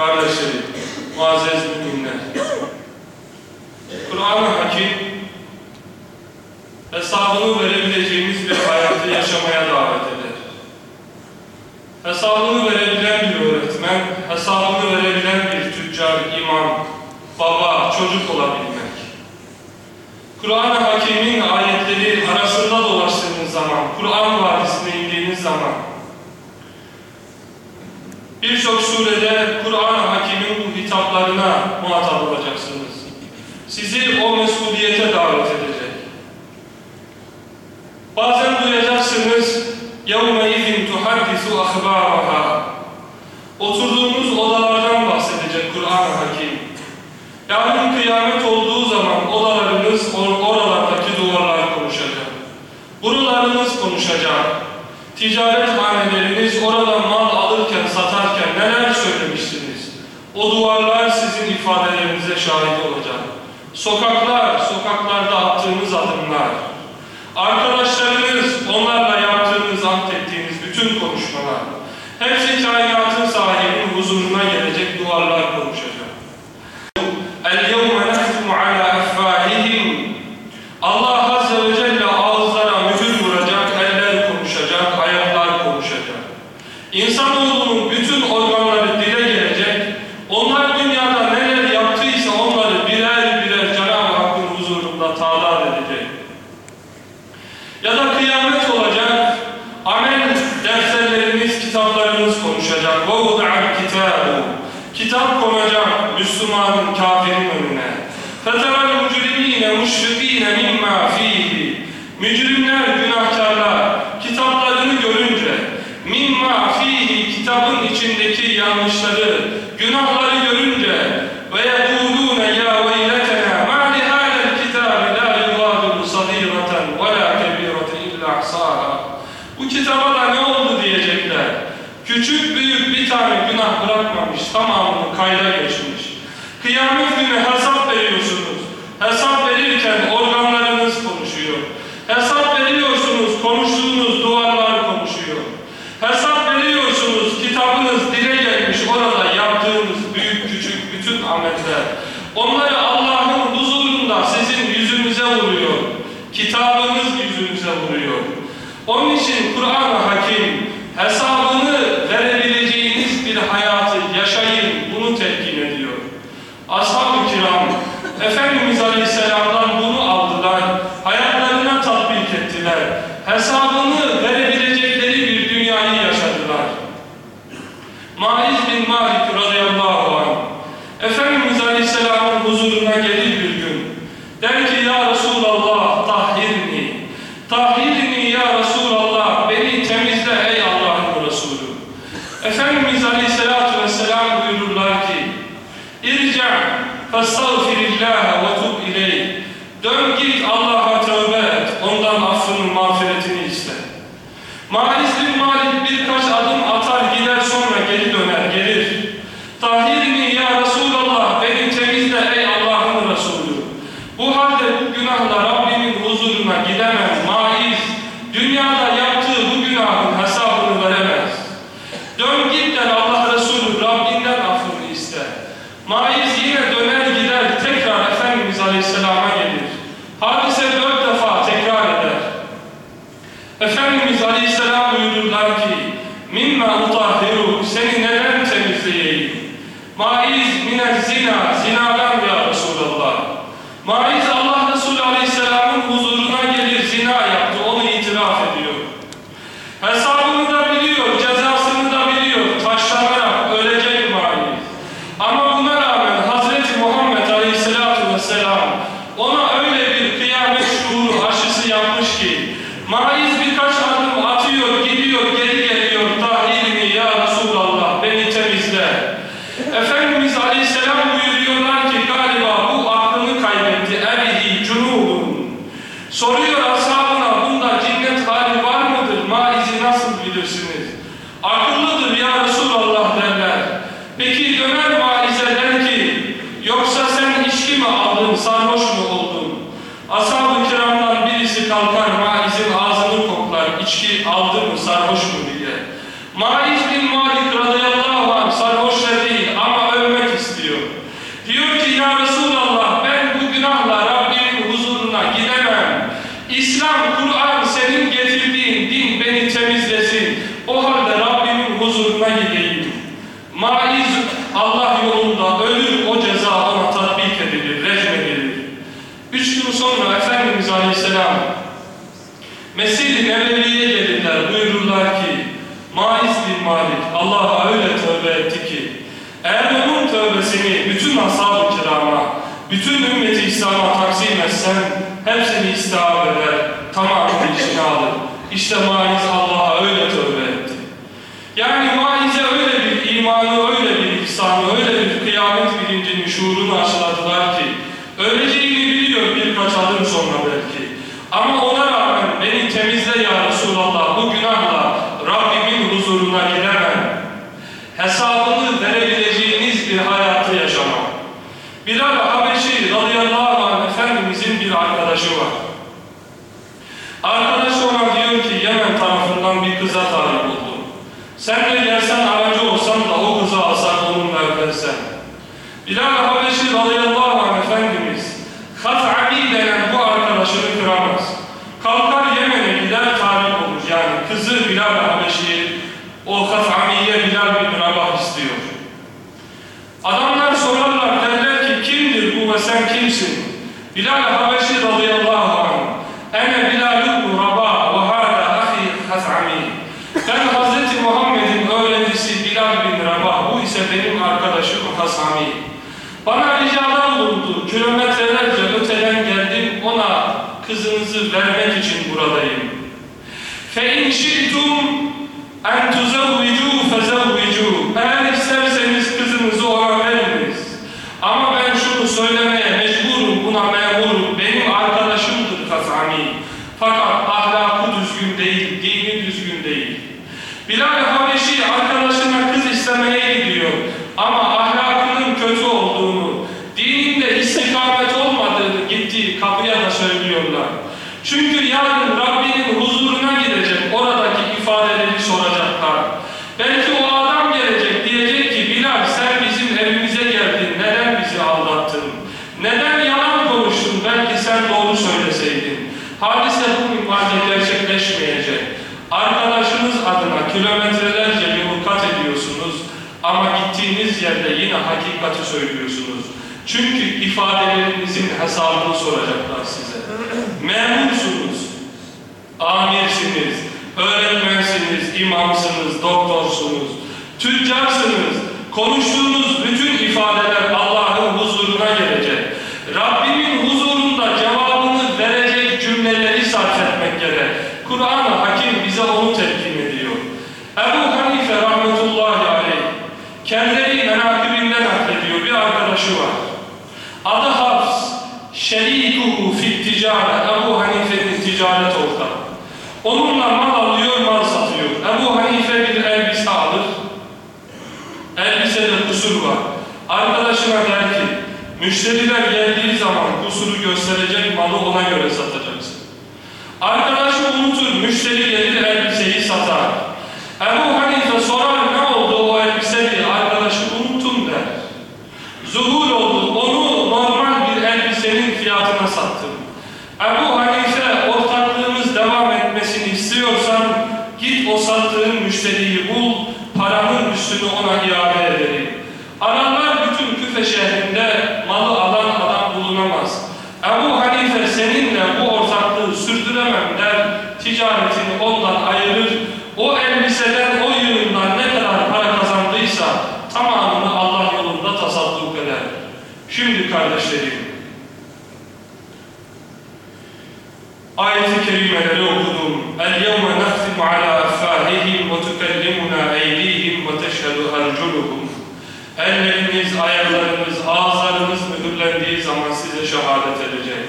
kardeşlerim, muazzez müminler. Kur'an-ı Hakim hesabını verebileceğimiz bir hayatı yaşamaya davet eder. Hesabını verebilen bir öğretmen, hesabını verebilen bir tüccar, imam, baba, çocuk olabilmek. Kur'an-ı Hakim'in ayetleri arasında dolaştığınız zaman, Kur'an Vadisi'ne indiğiniz zaman, birçok surede hitaplarına muhatap olacaksınız. Sizi o mesuliyete davet edecek. Bazen duyacaksınız, يَوْمَئِذٍ تُحَدِّثُ أَخْبَارَهَا Oturduğunuz odalardan bahsedecek Kur'an-ı Hakim. Yarın kıyamet olduğu zaman odalarınız, or oralardaki duvarlar konuşacak. Buralarınız konuşacak. Ticaret haneleriniz orada mal alırken, satarken neler söylemiştiniz? O duvarlar sizin ifadelerinize şahit olacak. Sokaklar, sokaklarda attığınız adımlar. Arkadaşlarınız, onlarla yaptığınız, ettiğiniz bütün konuşmalar. Hepsi kainatın Kitap konacak Müslümanın, kafirin önüne. فَتَرَى الْمُجْرِم۪ينَ مُشْفِق۪ينَ مِمَّا ف۪يهِ Mücrimler, günahkarlar, kitaplarını görünce, mimma fihi kitabın içindeki yanlışları, günahları görünce ve yekulûne ya veyletena ma li hâlel kitâbi la yugâdiru sagîreten ve la kebîreten illa ahsâha. Bu kitaba da ne oldu diyecekler. Küçük büyük bir tane günah bırakmamış, tamamını kayda geçmiş. Kıyamet günü hesap veriyorsunuz. Hesap verirken organlarınız konuşuyor. Hesap veriyorsunuz, konuştuğunuz duvarlar konuşuyor. Hesap veriyorsunuz, kitabınız dile gelmiş, orada yaptığınız büyük küçük bütün ameller. Onları Allah'ın huzurunda sizin yüzünüze vuruyor. Kitabınız yüzünüze vuruyor. Onun için Kur'an-ı Hakim hesabını verebileceğiniz bir hayatı yaşayın. Ashab-ı kiram, Efendimiz Aleyhisselam'dan bunu aldılar, hayatlarına tatbik ettiler. Hesabını verebilecekleri bir dünyayı yaşadılar. Maiz bin Malik radıyallahu anh, Efendimiz Aleyhisselam'ın huzuruna gelir bir gün. Der ki فاستغفر الله Maiz minel zina zinadan ya Resulallah. Maiz Allah Resulü Aleyhisselam'ın huzuruna gelir zina yaptı onu itiraf ediyor. Hesabını da biliyor, cezasını da biliyor. Taşlanarak ölecek maiz. Ama buna rağmen Hazreti Muhammed Aleyhisselatü Vesselam ona öyle bir kıyamet şuuru aşısı yapmış ki maiz birkaç adım atıyor, gidiyor, geri geliyor. Tahilini ya Resulallah beni temizle. Efendimiz Aleyhisselam buyuruyorlar ki galiba bu aklını kaybetti. Ebihi cunubun. Soruyor ashabına bunda cinnet hali var mıdır? Maizi nasıl bilirsiniz? Akıllıdır ya Resulallah derler. Peki döner maize der ki yoksa sen içki mi aldın, sarhoş mu oldun? Ashab-ı kiramdan birisi kalkar maizin ağzını koklar, içki aldı mı, sarhoş mu diye. Maiz bin Malik radıyallahu anh sarhoş da değil ama sonra Efendimiz Aleyhisselam Mescid-i Nebevi'ye gelirler. Buyururlar ki Maiz bin Malik Allah'a öyle tövbe etti ki eğer onun tövbesini bütün ashab-ı kirama, bütün ümmeti İslam'a taksim etsen hepsini istihab eder, tamamını içine alır. İşte Maiz Allah'a öyle tövbe etti. Yani Maiz'e öyle bir imanı, öyle bir ihsanı, öyle bir kıyamet bilincinin şuurunu aşıladılar ki öleceğini biliyor birkaç adım sonra belki. Ama ona rağmen beni temizle ya Resulallah bu günahla Rabbimin huzuruna giremem. Hesabını verebileceğiniz bir hayatı yaşamak. Bilal Habeşi radıyallahu anh Efendimizin bir arkadaşı var. Arkadaş ona diyor ki Yemen tarafından bir kıza talip oldum. Sen de gelsen aracı olsan da o kızı alsan onunla evlensen. Bilal Habeşi radıyallahu anh Efendimiz Hat'abi denen bu arkadaşını kıramaz. Kalkar Yemen'e gider talip olur. Yani kızı Bilal Habeşi o Hat'abi'ye Bilal bin Rabah istiyor. Adamlar sorarlar derler ki kimdir bu ve sen kimsin? Bilal Habeşi radıyallahu anh Ene Bilal ibn Rabah ve hâdâ ahi Hat'ami Ben Hz. Muhammed'in öğrencisi Bilal bin Rabah bu ise benim arkadaşım Hasami. Bana ricada bulundu. Kilometrelerce öteden geldim ona kızınızı vermek için değil, dini düzgün değil. Bilal Habeşi arkadaşına kız istemeye gerçekleşmeyecek. Arkadaşınız adına kilometrelerce yol kat ediyorsunuz ama gittiğiniz yerde yine hakikati söylüyorsunuz. Çünkü ifadelerinizin hesabını soracaklar size. Memursunuz, amirsiniz, öğretmensiniz, imamsınız, doktorsunuz, tüccarsınız. Konuştuğunuz bütün ifadeler Allah'ın huzuruna gelecek. Rabbimin Ebu Hanife rahmetullahi aleyh kendileri menakibinden naklediyor bir arkadaşı var. Adı Hafs, şerikuhu fit ticare, Ebu Hanife'nin ticaret ortağı. Onunla mal alıyor, mal satıyor. Ebu Hanife bir elbise alır, elbisede kusur var. Arkadaşına der ki, müşteriler geldiği zaman kusuru gösterecek malı ona göre satacaksın. Arkadaşı unutur, müşteri gelir elbiseyi satar. Ebu Hanife sorar ne oldu o elbise diye arkadaşı unuttum der. Zuhur oldu, onu normal bir elbisenin fiyatına sattım. Ebu Hanife ortaklığımız devam etmesini istiyorsan git o sattığın müşteriyi bul, paranın üstünü ona iade ederim. Ararlar bütün küfe şehrinde malı tamamını Allah yolunda tasadduk eder. Şimdi kardeşlerim, ayet-i kerimeleri okudum. Ala affahihim ve tukellimuna eydihim ve teşhedü erculuhum. Ellerimiz, ayaklarımız, ağızlarımız mühürlendiği zaman size şehadet edecek.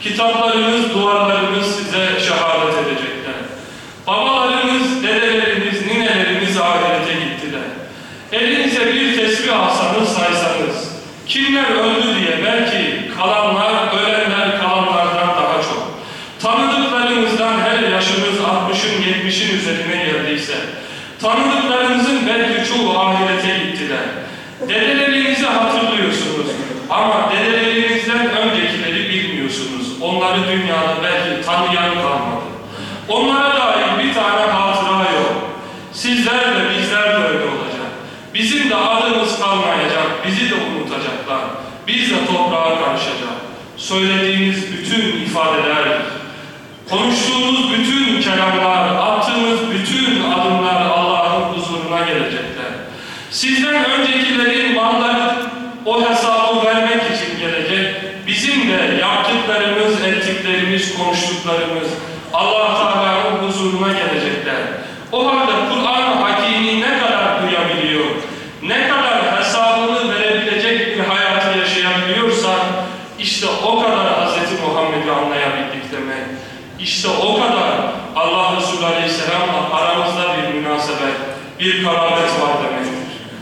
Kitaplarınız, duvarlarınız size şehadet edecekler. Babalarınız, kimler öldü diye belki kalanlar, ölenler kalanlardan daha çok. Tanıdıklarınızdan her yaşınız 60'ın 70'in üzerine geldiyse, tanıdıklarınızın belki çoğu ahirete gittiler. Dedelerinizi hatırlıyorsunuz ama dedelerinizden öncekileri bilmiyorsunuz. Onları dünyada belki tanıyan kalmadı. Onlara dair bir tane hatıra yok. Sizler de bizler de öyle olacak. Bizim de adımız kalmayacak, bizi de unutacaklar. Biz de toprağa karışacak. söylediğiniz bütün ifadeler, konuştuğunuz bütün kelamlar, attığınız bütün adımlar Allah'ın huzuruna gelecekler. Sizden öncekilerin malları o hesabı vermek için gelecek. Bizim de yaptıklarımız, ettiklerimiz, konuştuklarımız Allah Teala'nın huzuruna gelecekler. O halde Kur'an-ı Hakim'i ne kadar duyabiliyor, ne kadar hesabını verebilecek bir hayatı yaşayabiliyorsak işte o kadar Hz. Muhammed'i anlayabildik demek. İşte o kadar Allah Resulü Aleyhisselam'la aramızda bir münasebet, bir karabet var demek.